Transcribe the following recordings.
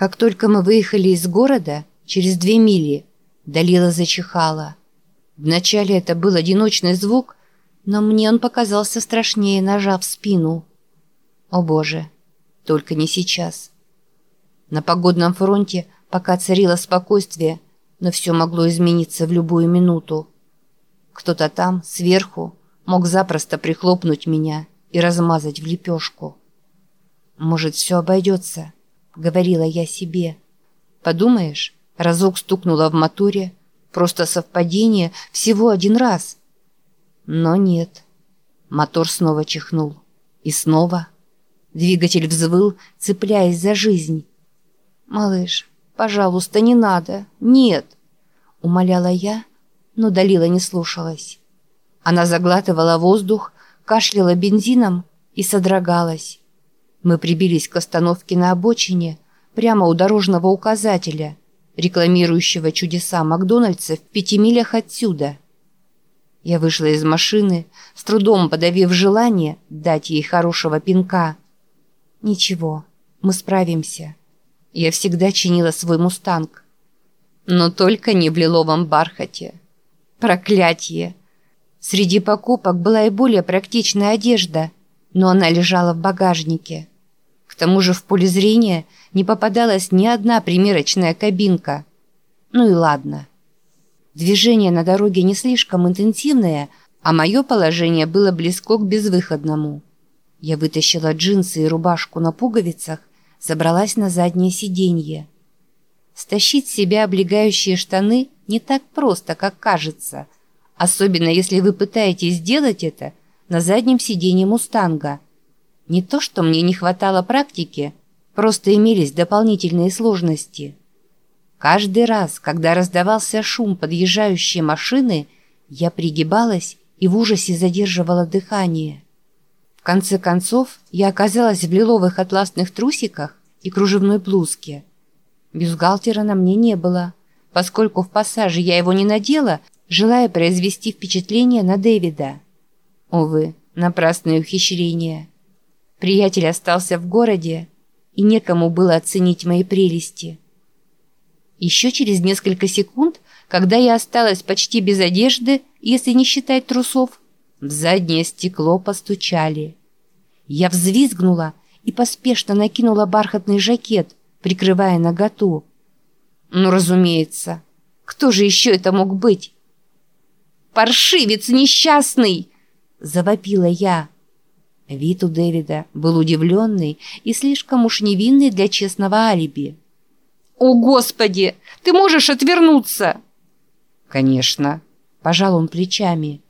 Как только мы выехали из города, через две мили, Далила зачихала. Вначале это был одиночный звук, но мне он показался страшнее ножа в спину. О боже, только не сейчас. На погодном фронте пока царило спокойствие, но все могло измениться в любую минуту. Кто-то там, сверху, мог запросто прихлопнуть меня и размазать в лепешку. «Может, все обойдется», — говорила я себе. «Подумаешь, разок стукнула в моторе, просто совпадение всего один раз». Но нет. Мотор снова чихнул. И снова. Двигатель взвыл, цепляясь за жизнь. «Малыш, пожалуйста, не надо. Нет!» Умоляла я, но Далила не слушалась. Она заглатывала воздух, кашляла бензином и содрогалась. Мы прибились к остановке на обочине, прямо у дорожного указателя, рекламирующего чудеса Макдональдса в пяти милях отсюда. Я вышла из машины, с трудом подавив желание дать ей хорошего пинка. «Ничего, мы справимся». Я всегда чинила свой мустанг. Но только не в лиловом бархате. Проклятье! Среди покупок была и более практичная одежда, но она лежала в багажнике. К тому же в поле зрения не попадалась ни одна примерочная кабинка. Ну и ладно. Движение на дороге не слишком интенсивное, а мое положение было близко к безвыходному. Я вытащила джинсы и рубашку на пуговицах, забралась на заднее сиденье. Стащить себя облегающие штаны не так просто, как кажется – особенно если вы пытаетесь сделать это на заднем сиденье «Мустанга». Не то, что мне не хватало практики, просто имелись дополнительные сложности. Каждый раз, когда раздавался шум подъезжающей машины, я пригибалась и в ужасе задерживала дыхание. В конце концов, я оказалась в лиловых атласных трусиках и кружевной блузке. Бюстгальтера на мне не было. Поскольку в пассаже я его не надела, желая произвести впечатление на Дэвида. Увы, напрасное ухищрение. Приятель остался в городе, и некому было оценить мои прелести. Еще через несколько секунд, когда я осталась почти без одежды, если не считать трусов, в заднее стекло постучали. Я взвизгнула и поспешно накинула бархатный жакет, прикрывая наготу. Ну, разумеется, кто же еще это мог быть? Паршивец несчастный!» — завопила я. Вид у Дэвида был удивленный и слишком уж невинный для честного алиби. «О, Господи! Ты можешь отвернуться?» «Конечно», — пожал он плечами.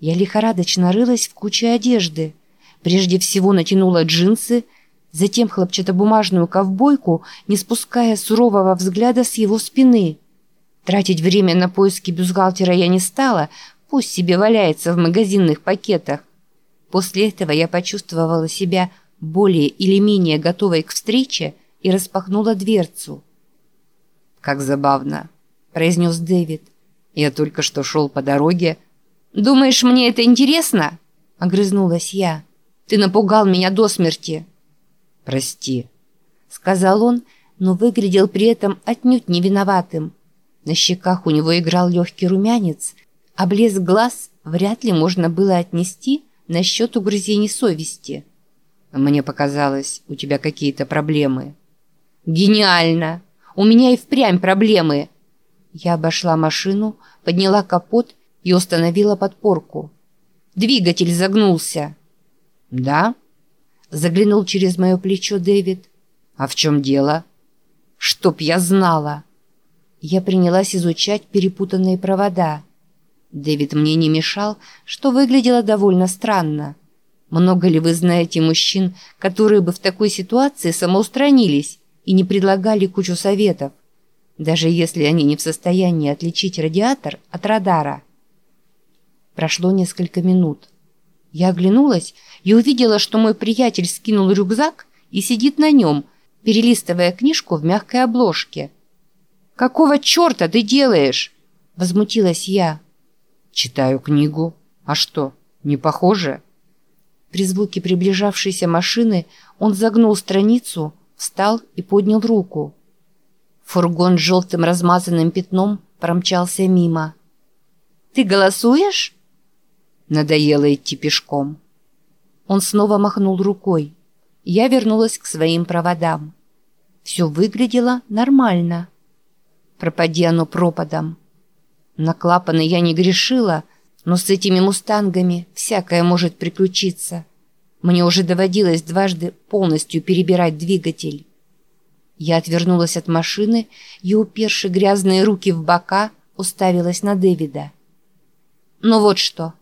Я лихорадочно рылась в куче одежды. Прежде всего натянула джинсы, затем хлопчатобумажную ковбойку, не спуская сурового взгляда с его спины — Тратить время на поиски бюстгальтера я не стала, пусть себе валяется в магазинных пакетах. После этого я почувствовала себя более или менее готовой к встрече и распахнула дверцу. «Как забавно», — произнес Дэвид. «Я только что шел по дороге». «Думаешь, мне это интересно?» — огрызнулась я. «Ты напугал меня до смерти». «Прости», — сказал он, но выглядел при этом отнюдь не виноватым. На щеках у него играл легкий румянец, а блеск глаз вряд ли можно было отнести на счет угрызений совести. «Мне показалось, у тебя какие-то проблемы». «Гениально! У меня и впрямь проблемы!» Я обошла машину, подняла капот и установила подпорку. Двигатель загнулся. «Да?» Заглянул через мое плечо Дэвид. «А в чем дело?» «Чтоб я знала!» Я принялась изучать перепутанные провода. Дэвид мне не мешал, что выглядело довольно странно. Много ли вы знаете мужчин, которые бы в такой ситуации самоустранились и не предлагали кучу советов, даже если они не в состоянии отличить радиатор от радара? Прошло несколько минут. Я оглянулась и увидела, что мой приятель скинул рюкзак и сидит на нем, перелистывая книжку в мягкой обложке – «Какого черта ты делаешь?» – возмутилась я. «Читаю книгу. А что, не похоже?» При звуке приближавшейся машины он загнул страницу, встал и поднял руку. Фургон с желтым размазанным пятном промчался мимо. «Ты голосуешь?» Надоело идти пешком. Он снова махнул рукой. Я вернулась к своим проводам. Все выглядело нормально. Пропади оно пропадом. На клапаны я не грешила, но с этими мустангами всякое может приключиться. Мне уже доводилось дважды полностью перебирать двигатель. Я отвернулась от машины и, уперши грязные руки в бока, уставилась на Дэвида. «Ну вот что.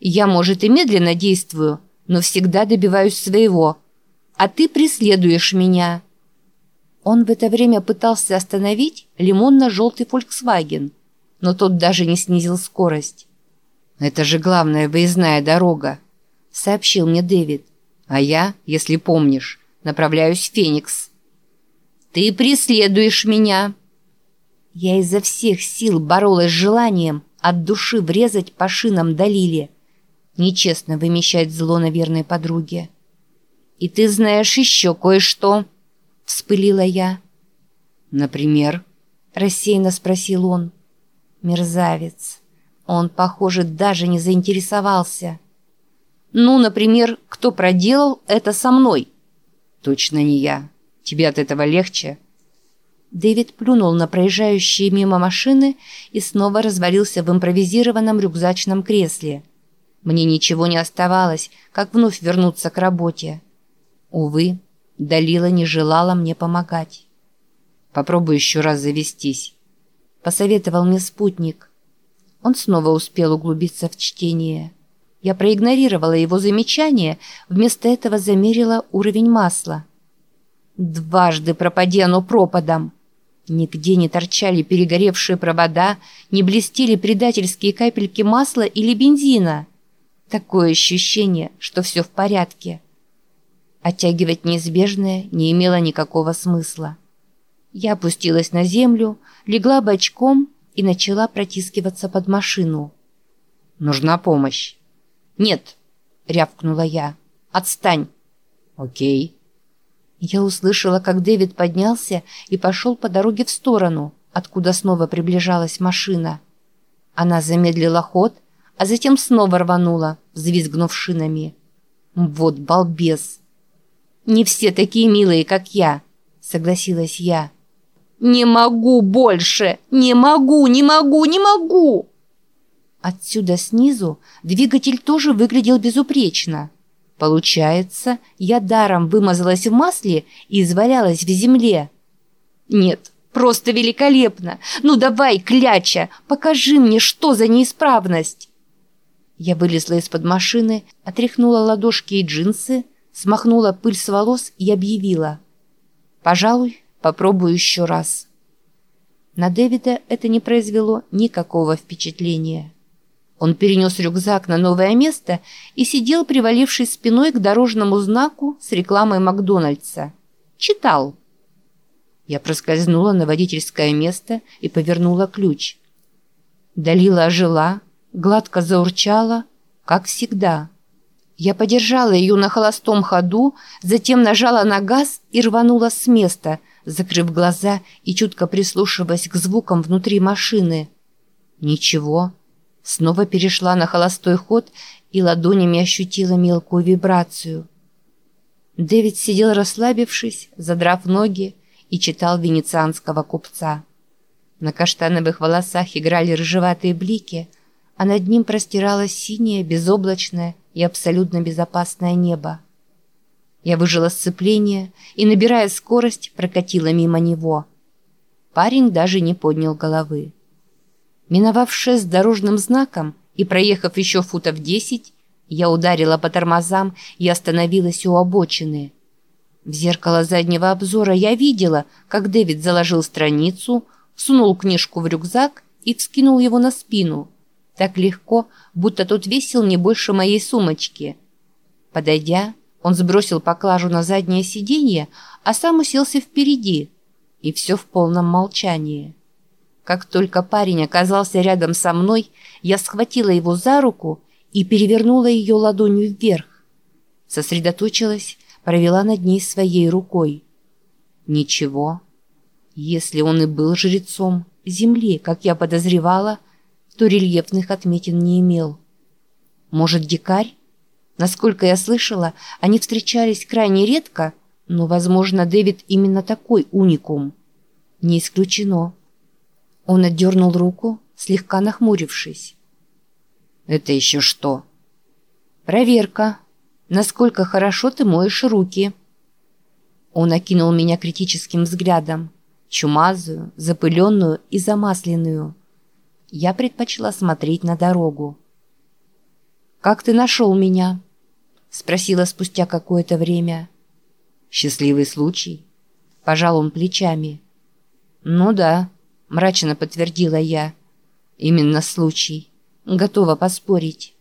Я, может, и медленно действую, но всегда добиваюсь своего. А ты преследуешь меня». Он в это время пытался остановить лимонно-желтый «Фольксваген», но тот даже не снизил скорость. «Это же главная выездная дорога», — сообщил мне Дэвид. «А я, если помнишь, направляюсь в Феникс». Ты преследуешь меня!» Я изо всех сил боролась с желанием от души врезать по шинам Далиле. Нечестно вымещать зло на верной подруге. «И ты знаешь еще кое-что!» — вспылила я. «Например?» — рассеянно спросил он. «Мерзавец. Он, похоже, даже не заинтересовался». «Ну, например, кто проделал это со мной?» «Точно не я. Тебе от этого легче?» Дэвид плюнул на проезжающие мимо машины и снова развалился в импровизированном рюкзачном кресле. Мне ничего не оставалось, как вновь вернуться к работе. Увы, Далила не желала мне помогать. «Попробуй еще раз завестись», — посоветовал мне спутник. Он снова успел углубиться в чтение. Я проигнорировала его замечание, вместо этого замерила уровень масла — Дважды пропади оно пропадом. Нигде не торчали перегоревшие провода, не блестели предательские капельки масла или бензина. Такое ощущение, что все в порядке. Оттягивать неизбежное не имело никакого смысла. Я опустилась на землю, легла бочком и начала протискиваться под машину. «Нужна помощь». «Нет», — рявкнула я. «Отстань». «Окей». Я услышала, как Дэвид поднялся и пошел по дороге в сторону, откуда снова приближалась машина. Она замедлила ход, а затем снова рванула, взвизгнув шинами. «Вот балбес!» «Не все такие милые, как я», — согласилась я. «Не могу больше! Не могу, не могу, не могу!» Отсюда снизу двигатель тоже выглядел безупречно. Получается, я даром вымазалась в масле и извалялась в земле. Нет, просто великолепно. Ну давай, кляча, покажи мне, что за неисправность. Я вылезла из-под машины, отряхнула ладошки и джинсы, смахнула пыль с волос и объявила. Пожалуй, попробую еще раз. На Дэвида это не произвело никакого впечатления. Он перенес рюкзак на новое место и сидел, привалившись спиной к дорожному знаку с рекламой Макдональдса. Читал. Я проскользнула на водительское место и повернула ключ. Далила ожила, гладко заурчала, как всегда. Я подержала ее на холостом ходу, затем нажала на газ и рванула с места, закрыв глаза и чутко прислушиваясь к звукам внутри машины. Ничего. Снова перешла на холостой ход и ладонями ощутила мелкую вибрацию. Дэвид сидел расслабившись, задрав ноги, и читал венецианского купца. На каштановых волосах играли рыжеватые блики, а над ним простиралось синее, безоблачное и абсолютно безопасное небо. Я выжила сцепление и, набирая скорость, прокатила мимо него. Парень даже не поднял головы. Миновав шест дорожным знаком и проехав еще футов десять, я ударила по тормозам и остановилась у обочины. В зеркало заднего обзора я видела, как Дэвид заложил страницу, сунул книжку в рюкзак и вскинул его на спину. Так легко, будто тот весил не больше моей сумочки. Подойдя, он сбросил поклажу на заднее сиденье, а сам уселся впереди. И все в полном молчании. Как только парень оказался рядом со мной, я схватила его за руку и перевернула ее ладонью вверх. Сосредоточилась, провела над ней своей рукой. Ничего. Если он и был жрецом земли, как я подозревала, то рельефных отметин не имел. Может, дикарь? Насколько я слышала, они встречались крайне редко, но, возможно, Дэвид именно такой уникум. Не исключено. Он отдернул руку, слегка нахмурившись. «Это еще что?» «Проверка. Насколько хорошо ты моешь руки?» Он окинул меня критическим взглядом, чумазую, запыленную и замасленную. Я предпочла смотреть на дорогу. «Как ты нашел меня?» — спросила спустя какое-то время. «Счастливый случай?» — пожал он плечами. «Ну да», — мрачно подтвердила я. «Именно случай. Готова поспорить».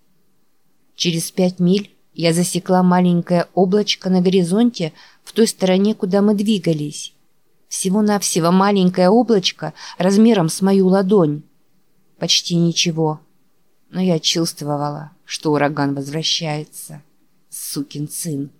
Через пять миль я засекла маленькое облачко на горизонте в той стороне, куда мы двигались. Всего-навсего маленькое облачко размером с мою ладонь. Почти ничего. Но я чувствовала, что ураган возвращается. Сукин сын.